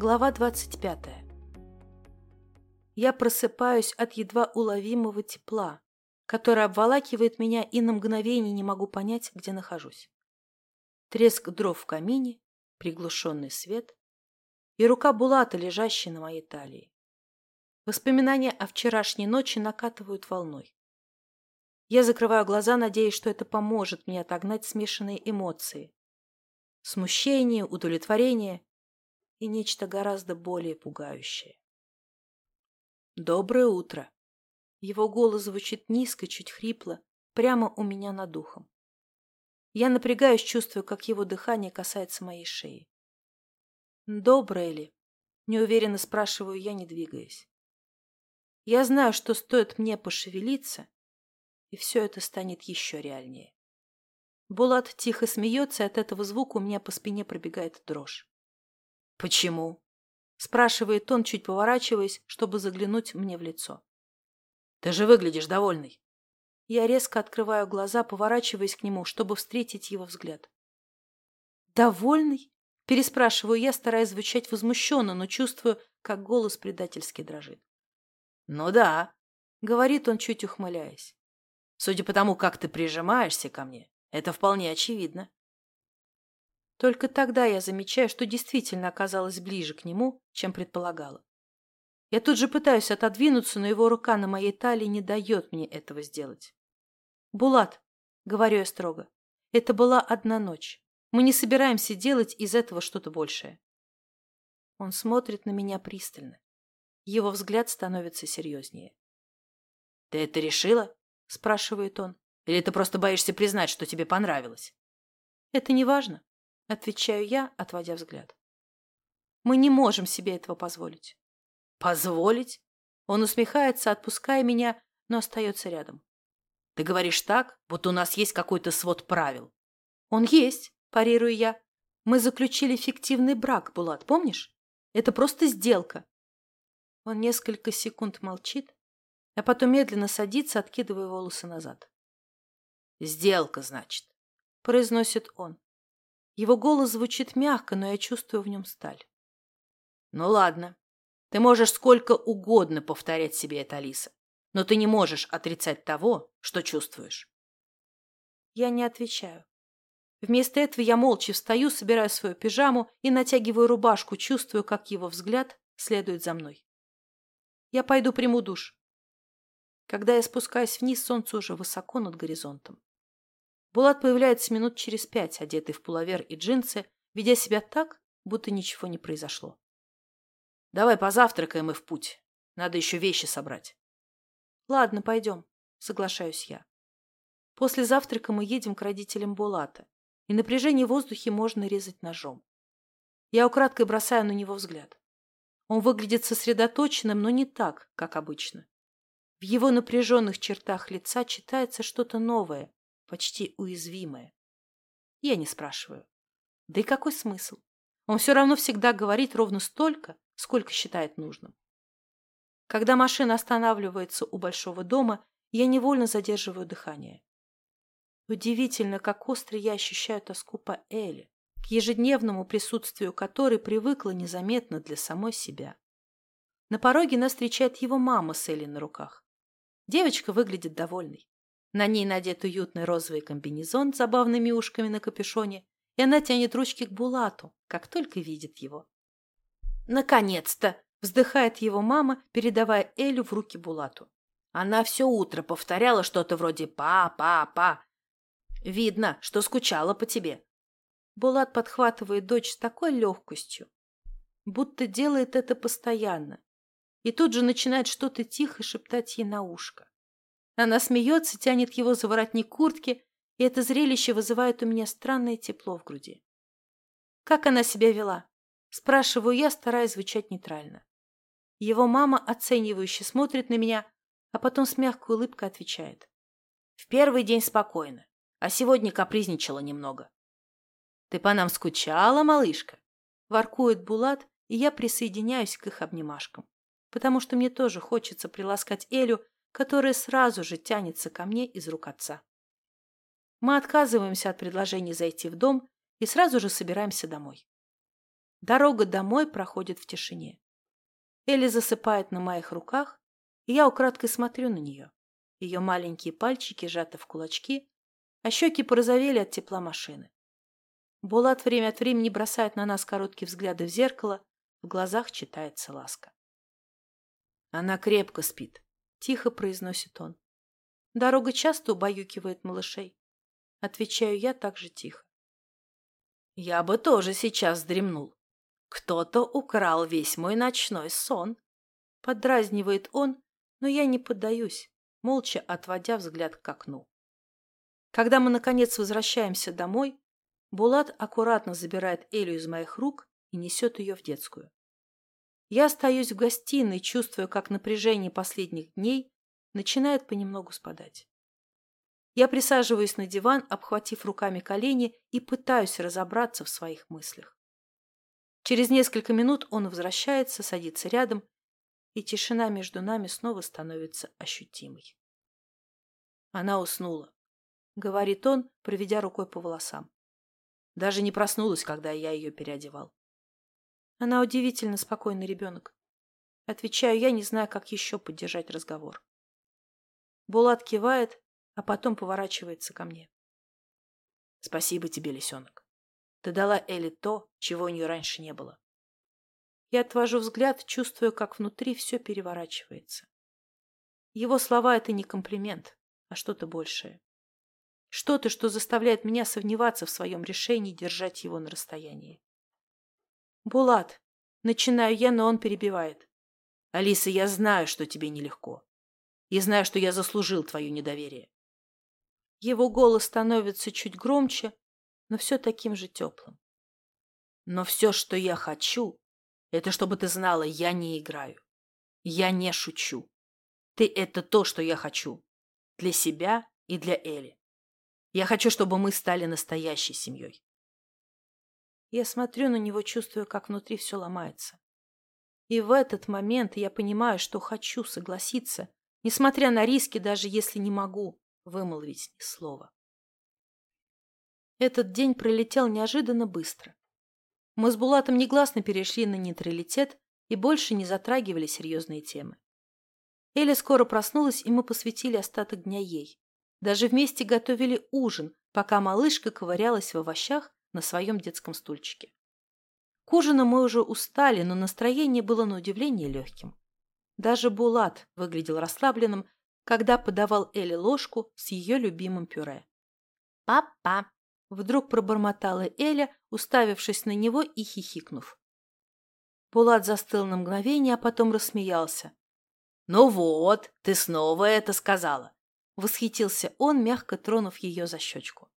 Глава 25. Я просыпаюсь от едва уловимого тепла, которое обволакивает меня, и на мгновение не могу понять, где нахожусь. Треск дров в камине, приглушенный свет и рука Булата, лежащая на моей талии. Воспоминания о вчерашней ночи накатывают волной. Я закрываю глаза, надеясь, что это поможет мне отогнать смешанные эмоции. Смущение, удовлетворение и нечто гораздо более пугающее. «Доброе утро!» Его голос звучит низко, чуть хрипло, прямо у меня над духом. Я напрягаюсь, чувствую, как его дыхание касается моей шеи. «Доброе ли?» – неуверенно спрашиваю я, не двигаясь. Я знаю, что стоит мне пошевелиться, и все это станет еще реальнее. Булат тихо смеется, и от этого звука у меня по спине пробегает дрожь. «Почему?» – спрашивает он, чуть поворачиваясь, чтобы заглянуть мне в лицо. «Ты же выглядишь довольный». Я резко открываю глаза, поворачиваясь к нему, чтобы встретить его взгляд. «Довольный?» – переспрашиваю я, стараясь звучать возмущенно, но чувствую, как голос предательски дрожит. «Ну да», — говорит он, чуть ухмыляясь. «Судя по тому, как ты прижимаешься ко мне, это вполне очевидно». Только тогда я замечаю, что действительно оказалась ближе к нему, чем предполагала. Я тут же пытаюсь отодвинуться, но его рука на моей талии не дает мне этого сделать. «Булат», — говорю я строго, — «это была одна ночь. Мы не собираемся делать из этого что-то большее». Он смотрит на меня пристально. Его взгляд становится серьезнее. «Ты это решила?» — спрашивает он. «Или ты просто боишься признать, что тебе понравилось?» «Это не важно. Отвечаю я, отводя взгляд. Мы не можем себе этого позволить. Позволить? Он усмехается, отпуская меня, но остается рядом. Ты говоришь так, будто у нас есть какой-то свод правил. Он есть, парирую я. Мы заключили фиктивный брак, Булат, помнишь? Это просто сделка. Он несколько секунд молчит, а потом медленно садится, откидывая волосы назад. «Сделка, значит», — произносит он. Его голос звучит мягко, но я чувствую в нем сталь. Ну ладно. Ты можешь сколько угодно повторять себе это, Алиса, но ты не можешь отрицать того, что чувствуешь. Я не отвечаю. Вместо этого я молча встаю, собираю свою пижаму и натягиваю рубашку, чувствую, как его взгляд следует за мной. Я пойду приму душ. Когда я спускаюсь вниз, солнце уже высоко над горизонтом. Булат появляется минут через пять, одетый в пуловер и джинсы, ведя себя так, будто ничего не произошло. «Давай позавтракаем и в путь. Надо еще вещи собрать». «Ладно, пойдем», — соглашаюсь я. После завтрака мы едем к родителям Булата, и напряжение в воздухе можно резать ножом. Я украдкой бросаю на него взгляд. Он выглядит сосредоточенным, но не так, как обычно. В его напряженных чертах лица читается что-то новое, почти уязвимое. Я не спрашиваю. Да и какой смысл? Он все равно всегда говорит ровно столько, сколько считает нужным. Когда машина останавливается у большого дома, я невольно задерживаю дыхание. Удивительно, как остро я ощущаю тоску по Эле, к ежедневному присутствию которой привыкла незаметно для самой себя. На пороге нас встречает его мама с Элли на руках. Девочка выглядит довольной. На ней надет уютный розовый комбинезон с забавными ушками на капюшоне, и она тянет ручки к Булату, как только видит его. «Наконец-то!» – вздыхает его мама, передавая Элю в руки Булату. Она все утро повторяла что-то вроде «па, па, па». Видно, что скучала по тебе. Булат подхватывает дочь с такой легкостью, будто делает это постоянно, и тут же начинает что-то тихо шептать ей на ушко. Она смеется, тянет его за воротник куртки, и это зрелище вызывает у меня странное тепло в груди. Как она себя вела? Спрашиваю я, стараясь звучать нейтрально. Его мама оценивающе смотрит на меня, а потом с мягкой улыбкой отвечает. В первый день спокойно, а сегодня капризничала немного. Ты по нам скучала, малышка? Воркует Булат, и я присоединяюсь к их обнимашкам, потому что мне тоже хочется приласкать Элю которое сразу же тянется ко мне из рук отца. Мы отказываемся от предложения зайти в дом и сразу же собираемся домой. Дорога домой проходит в тишине. Элли засыпает на моих руках, и я украдкой смотрю на нее. Ее маленькие пальчики сжаты в кулачки, а щеки порозовели от тепла машины. Булат время от времени бросает на нас короткие взгляды в зеркало, в глазах читается ласка. Она крепко спит, тихо произносит он. Дорога часто убаюкивает малышей. Отвечаю я так же тихо. Я бы тоже сейчас дремнул. Кто-то украл весь мой ночной сон. Подразнивает он, но я не поддаюсь, молча отводя взгляд к окну. Когда мы, наконец, возвращаемся домой, Булат аккуратно забирает Элю из моих рук и несет ее в детскую. Я остаюсь в гостиной, чувствуя, как напряжение последних дней начинает понемногу спадать. Я присаживаюсь на диван, обхватив руками колени и пытаюсь разобраться в своих мыслях. Через несколько минут он возвращается, садится рядом, и тишина между нами снова становится ощутимой. Она уснула, говорит он, проведя рукой по волосам. Даже не проснулась, когда я ее переодевал. Она удивительно спокойный ребенок. Отвечаю я, не знаю, как еще поддержать разговор. Булат кивает, а потом поворачивается ко мне. Спасибо тебе, лисенок. Ты дала Элли то, чего у нее раньше не было. Я отвожу взгляд, чувствуя, как внутри все переворачивается. Его слова — это не комплимент, а что-то большее. Что-то, что заставляет меня сомневаться в своем решении держать его на расстоянии. «Булат!» Начинаю я, но он перебивает. «Алиса, я знаю, что тебе нелегко. И знаю, что я заслужил твое недоверие». Его голос становится чуть громче, но все таким же теплым. «Но все, что я хочу, это чтобы ты знала, я не играю. Я не шучу. Ты — это то, что я хочу. Для себя и для Эли. Я хочу, чтобы мы стали настоящей семьей. Я смотрю на него, чувствуя, как внутри все ломается. И в этот момент я понимаю, что хочу согласиться, несмотря на риски, даже если не могу вымолвить ни слова. Этот день пролетел неожиданно быстро. Мы с Булатом негласно перешли на нейтралитет и больше не затрагивали серьезные темы. Эля скоро проснулась, и мы посвятили остаток дня ей. Даже вместе готовили ужин, пока малышка ковырялась в овощах на своем детском стульчике. К ужину мы уже устали, но настроение было на удивление легким. Даже Булат выглядел расслабленным, когда подавал Эле ложку с ее любимым пюре. «Папа!» – вдруг пробормотала Эля, уставившись на него и хихикнув. Булат застыл на мгновение, а потом рассмеялся. «Ну вот, ты снова это сказала!» – восхитился он, мягко тронув ее за щечку.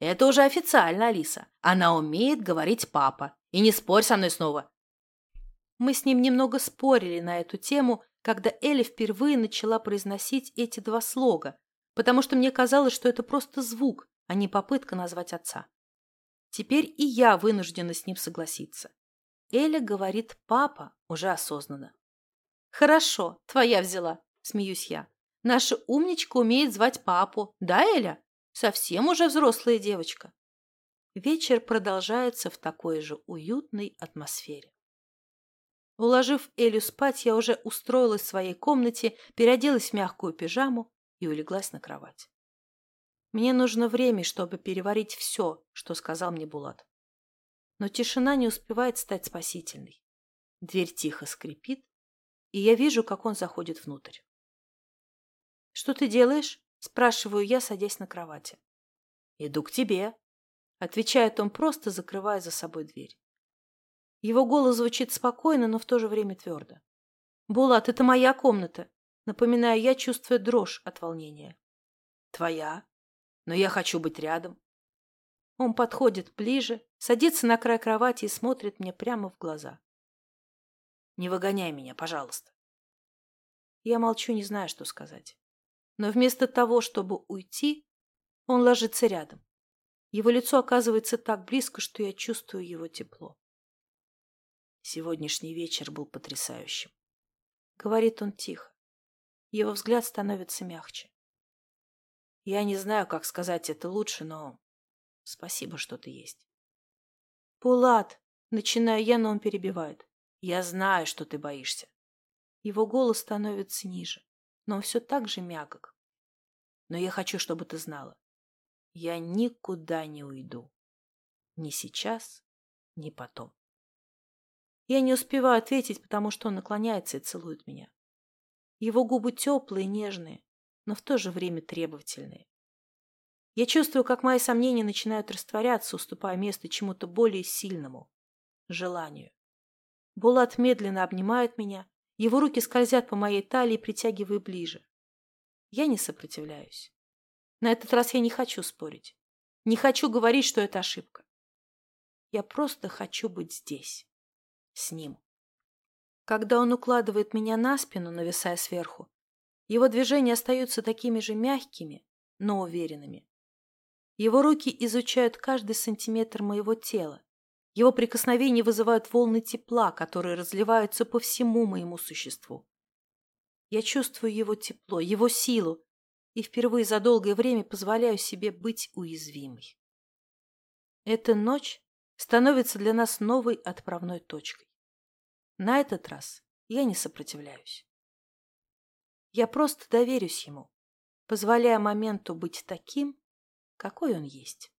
Это уже официально, Алиса. Она умеет говорить папа. И не спорь со мной снова. Мы с ним немного спорили на эту тему, когда Элли впервые начала произносить эти два слога, потому что мне казалось, что это просто звук, а не попытка назвать отца. Теперь и я вынуждена с ним согласиться. Эля говорит «папа» уже осознанно. «Хорошо, твоя взяла», – смеюсь я. «Наша умничка умеет звать папу, да, Эля?» Совсем уже взрослая девочка. Вечер продолжается в такой же уютной атмосфере. Уложив Элю спать, я уже устроилась в своей комнате, переоделась в мягкую пижаму и улеглась на кровать. Мне нужно время, чтобы переварить все, что сказал мне Булат. Но тишина не успевает стать спасительной. Дверь тихо скрипит, и я вижу, как он заходит внутрь. «Что ты делаешь?» Спрашиваю я, садясь на кровати. «Иду к тебе», — отвечает он, просто закрывая за собой дверь. Его голос звучит спокойно, но в то же время твердо. «Булат, это моя комната», — напоминаю я, чувствуя дрожь от волнения. «Твоя? Но я хочу быть рядом». Он подходит ближе, садится на край кровати и смотрит мне прямо в глаза. «Не выгоняй меня, пожалуйста». Я молчу, не знаю, что сказать но вместо того, чтобы уйти, он ложится рядом. Его лицо оказывается так близко, что я чувствую его тепло. Сегодняшний вечер был потрясающим. Говорит он тихо. Его взгляд становится мягче. Я не знаю, как сказать это лучше, но спасибо, что ты есть. Пулат, Начинаю я, но он перебивает. Я знаю, что ты боишься. Его голос становится ниже, но он все так же мягок. Но я хочу, чтобы ты знала. Я никуда не уйду. Ни сейчас, ни потом. Я не успеваю ответить, потому что он наклоняется и целует меня. Его губы теплые, нежные, но в то же время требовательные. Я чувствую, как мои сомнения начинают растворяться, уступая место чему-то более сильному – желанию. Булат медленно обнимает меня, его руки скользят по моей талии, притягивая ближе. Я не сопротивляюсь. На этот раз я не хочу спорить. Не хочу говорить, что это ошибка. Я просто хочу быть здесь, с ним. Когда он укладывает меня на спину, нависая сверху, его движения остаются такими же мягкими, но уверенными. Его руки изучают каждый сантиметр моего тела. Его прикосновения вызывают волны тепла, которые разливаются по всему моему существу. Я чувствую его тепло, его силу, и впервые за долгое время позволяю себе быть уязвимой. Эта ночь становится для нас новой отправной точкой. На этот раз я не сопротивляюсь. Я просто доверюсь ему, позволяя моменту быть таким, какой он есть.